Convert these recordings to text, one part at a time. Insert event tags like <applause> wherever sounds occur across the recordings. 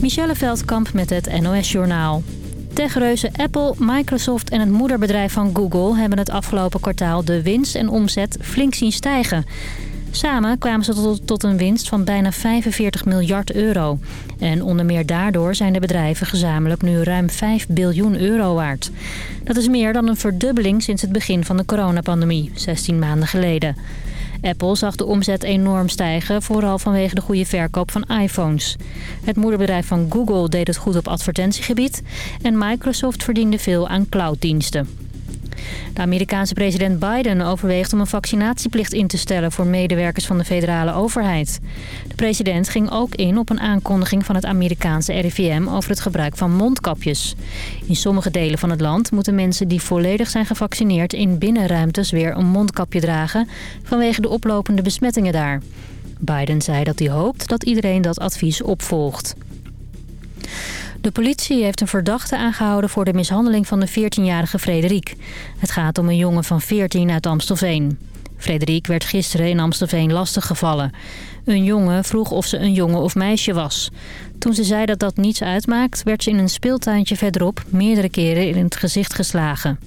Michelle Veldkamp met het NOS-journaal. Techreuzen Apple, Microsoft en het moederbedrijf van Google... hebben het afgelopen kwartaal de winst en omzet flink zien stijgen. Samen kwamen ze tot, tot een winst van bijna 45 miljard euro. En onder meer daardoor zijn de bedrijven gezamenlijk nu ruim 5 biljoen euro waard. Dat is meer dan een verdubbeling sinds het begin van de coronapandemie, 16 maanden geleden. Apple zag de omzet enorm stijgen, vooral vanwege de goede verkoop van iPhones. Het moederbedrijf van Google deed het goed op advertentiegebied... en Microsoft verdiende veel aan clouddiensten. De Amerikaanse president Biden overweegt om een vaccinatieplicht in te stellen voor medewerkers van de federale overheid. De president ging ook in op een aankondiging van het Amerikaanse RIVM over het gebruik van mondkapjes. In sommige delen van het land moeten mensen die volledig zijn gevaccineerd in binnenruimtes weer een mondkapje dragen vanwege de oplopende besmettingen daar. Biden zei dat hij hoopt dat iedereen dat advies opvolgt. De politie heeft een verdachte aangehouden voor de mishandeling van de 14-jarige Frederik. Het gaat om een jongen van 14 uit Amstelveen. Frederik werd gisteren in Amstelveen lastiggevallen. Een jongen vroeg of ze een jongen of meisje was. Toen ze zei dat dat niets uitmaakt, werd ze in een speeltuintje verderop meerdere keren in het gezicht geslagen.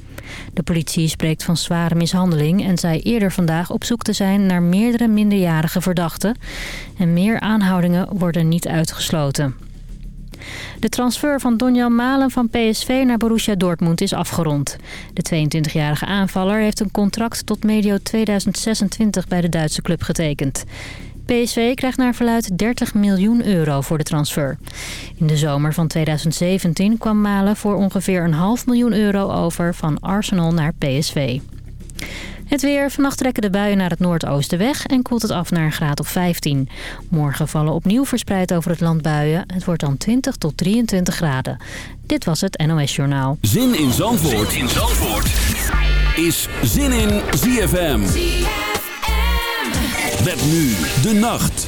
De politie spreekt van zware mishandeling en zei eerder vandaag op zoek te zijn naar meerdere minderjarige verdachten. En meer aanhoudingen worden niet uitgesloten. De transfer van Donjan Malen van PSV naar Borussia Dortmund is afgerond. De 22-jarige aanvaller heeft een contract tot medio 2026 bij de Duitse club getekend. PSV krijgt naar verluid 30 miljoen euro voor de transfer. In de zomer van 2017 kwam Malen voor ongeveer een half miljoen euro over van Arsenal naar PSV. Het weer. Vannacht trekken de buien naar het noordoosten weg en koelt het af naar een graad of 15. Morgen vallen opnieuw verspreid over het land buien. Het wordt dan 20 tot 23 graden. Dit was het NOS Journaal. Zin in Zandvoort, zin in Zandvoort. is Zin in ZFM. ZFM. Met nu de nacht.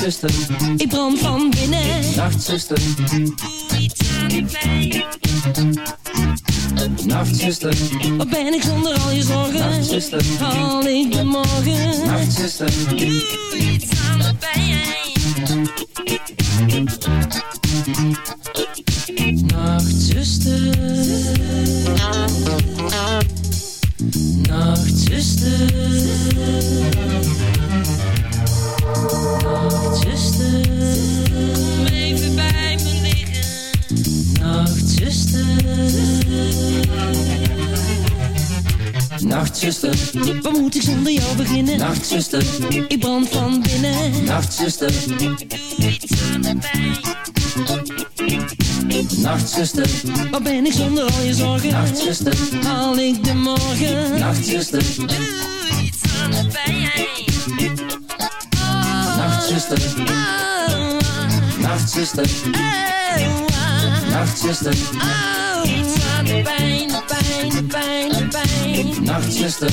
Nachtzuster, ik brand van binnen. Nachtzuster, doe iets aan de pijn. Nachtzuster, wat ben ik zonder al je zorgen? Nachtzuster, haal ik de morgen? Nachtzuster, doe Nachtzuster, ik brand van binnen. Nachtzuster, doe iets aan de pijn. Nachtzuster, waar ben ik zonder al je zorgen? Nachtzuster, haal ik de morgen? Nachtzuster, doe iets aan de pijn. Nachtzuster, Nachtzuster, Nachtzuster, iets aan de pijn, de pijn, de pijn, de pijn. Nachtzuster,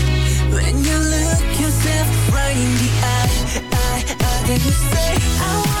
when you look yourself right in the eye, I, I, then you say, I want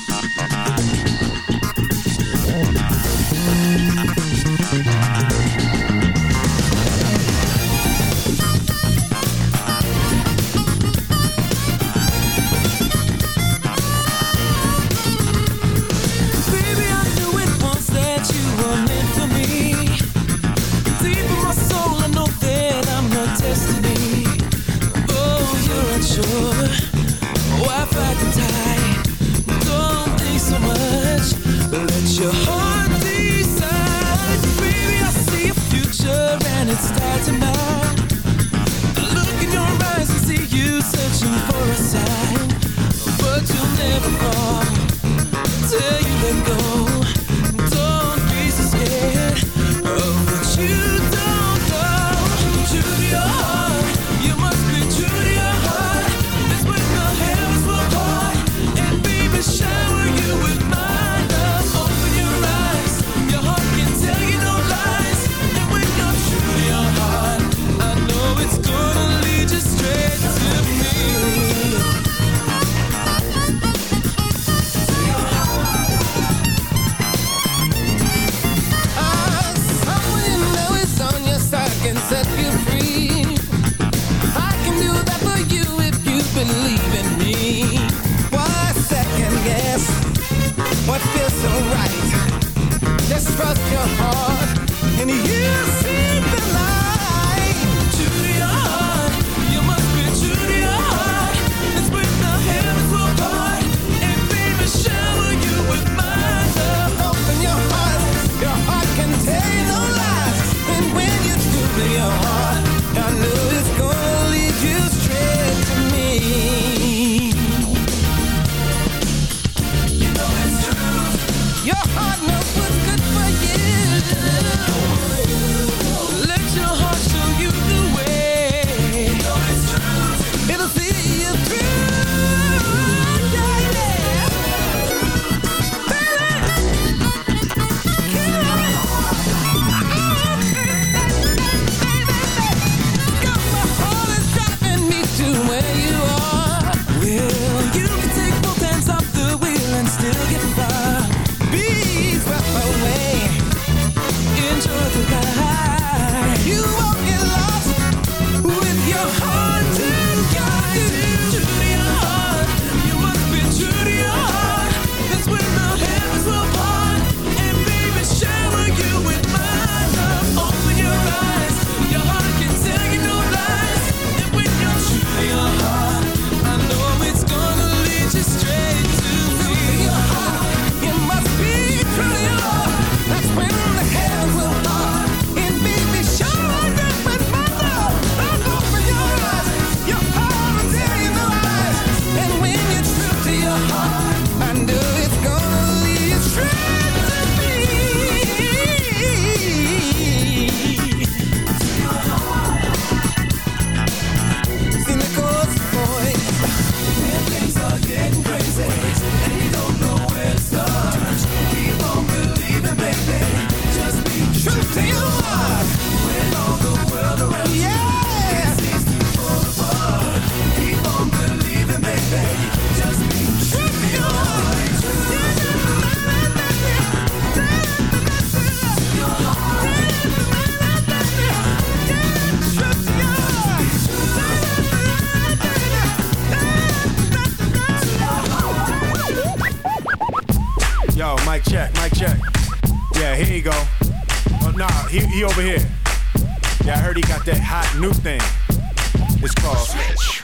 it's called. Switch.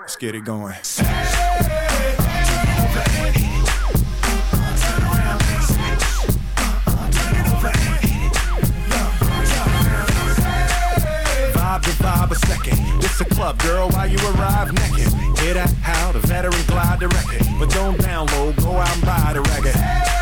Let's get it going. Vibe to vibe a second. This a club, girl, while you arrive naked. Hear that how the veteran glide the record. But don't download, go out and buy the record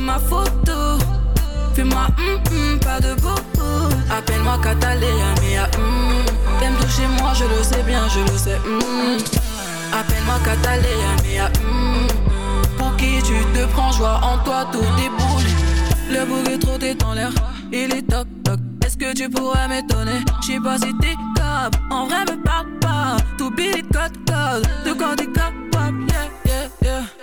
ma photo. Fais-moi hum hum, pas de bobo. Appelle-moi Catalina, mia hum. T'aimes toucher moi, je le sais bien, je le sais hum. Appelle-moi Catalina, mia. Pour qui tu te prends, joie en toi, tout déboule. Le trop t'es en l'air, il est toc toc. Est-ce que tu pourrais m'étonner? J'sais pas si t'es capable, en vrai me parle pas. Tout billet code code, de quoi t'es capable,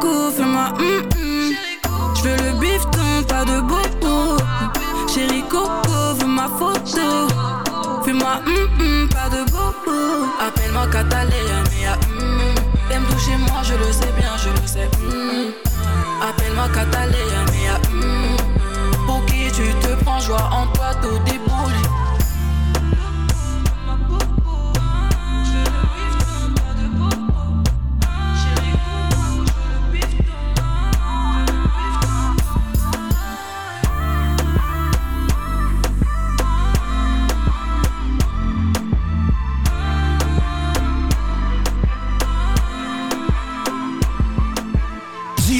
Fais-moi hum hum. Je veux le bifton, pas de bobo. Chérie Coco, veux ma photo. Fais-moi hum hum, pas de bobo. Appelle-moi Catalina, mia hum. T'aimes toucher moi, je le sais bien, je le sais. Appelle-moi Catalina, mia hum. Pour qui tu te prends, joie en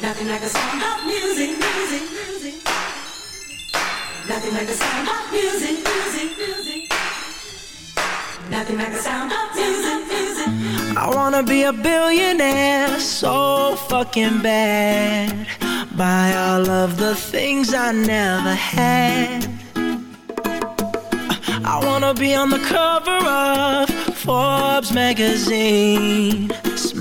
Nothing like the sound of music, music, music. Nothing like the sound of music, music, music. Nothing like the sound of music, music. I wanna be a billionaire so fucking bad. Buy all of the things I never had. I wanna be on the cover of Forbes magazine,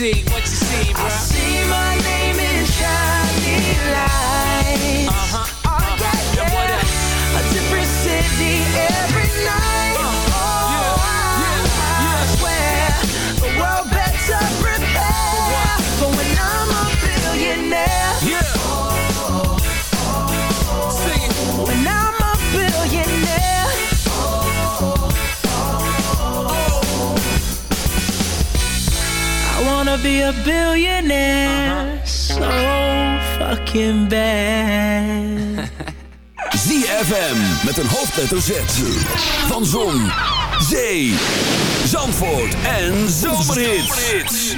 see, what you see, I see my name in shiny lights. Uh-huh. be a billionaire uh so fucking bad. <laughs> ZFM met een hoofdletter Z. Van Zon, Zee, Zandvoort en Zomerhits.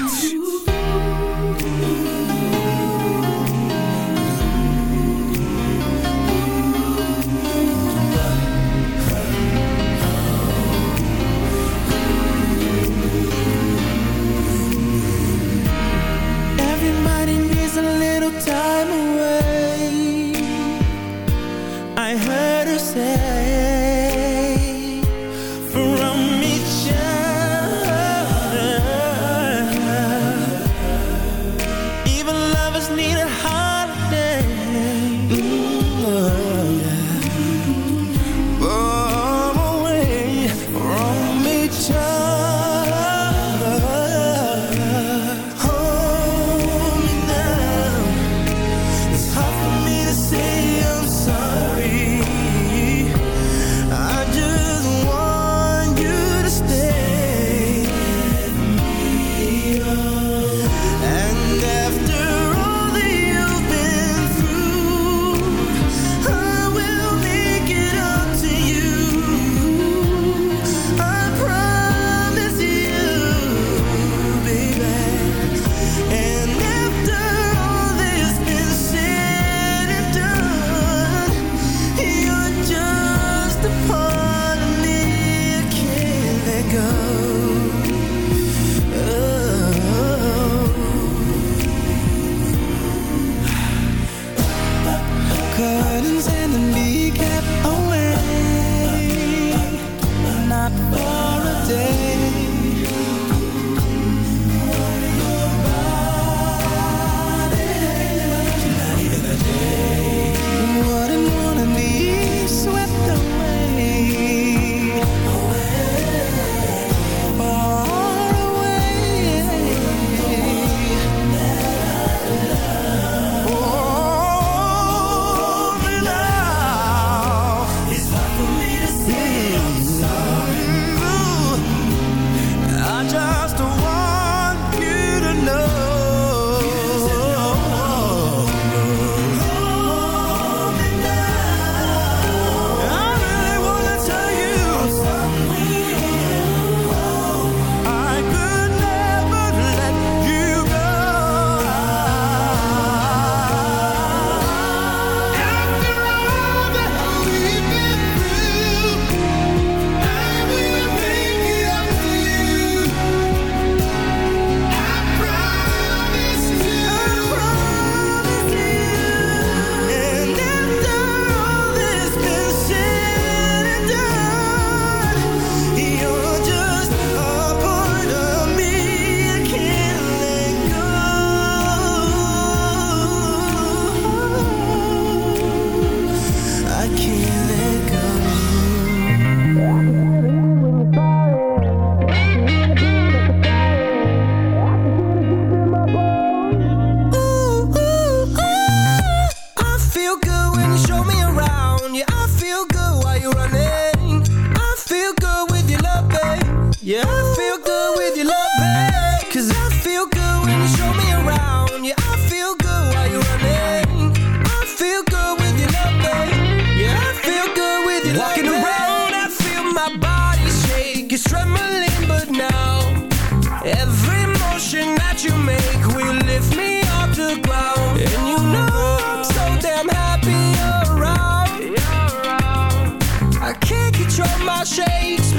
is trembling, but now every motion that you make will lift me off the ground. And you know I'm so damn happy you're around. I can't control my shakes,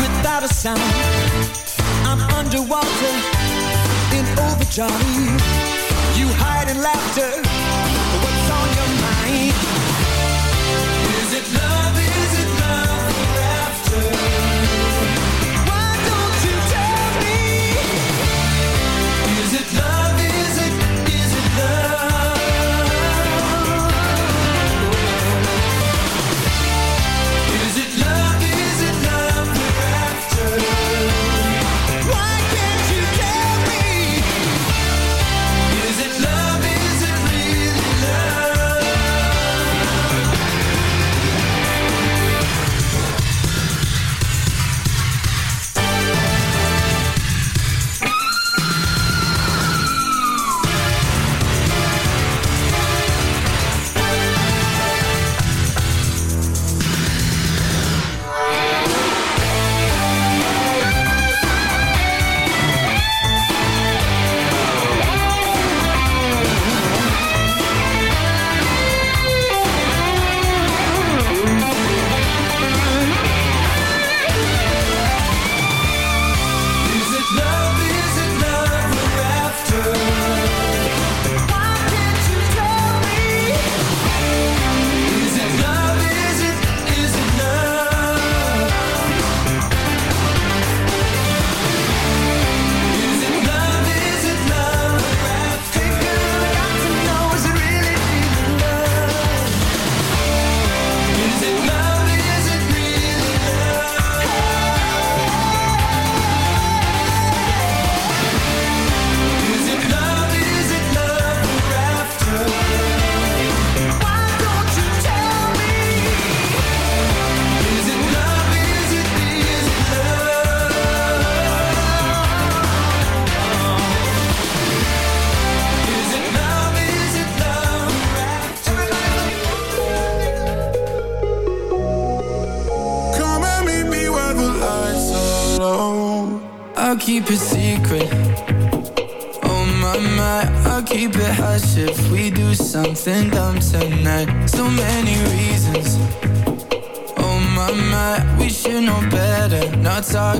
without a sound. I'm underwater in overdrive. In laughter.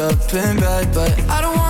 up in bed, but I don't wanna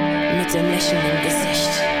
Mit dem Lächeln im Gesicht.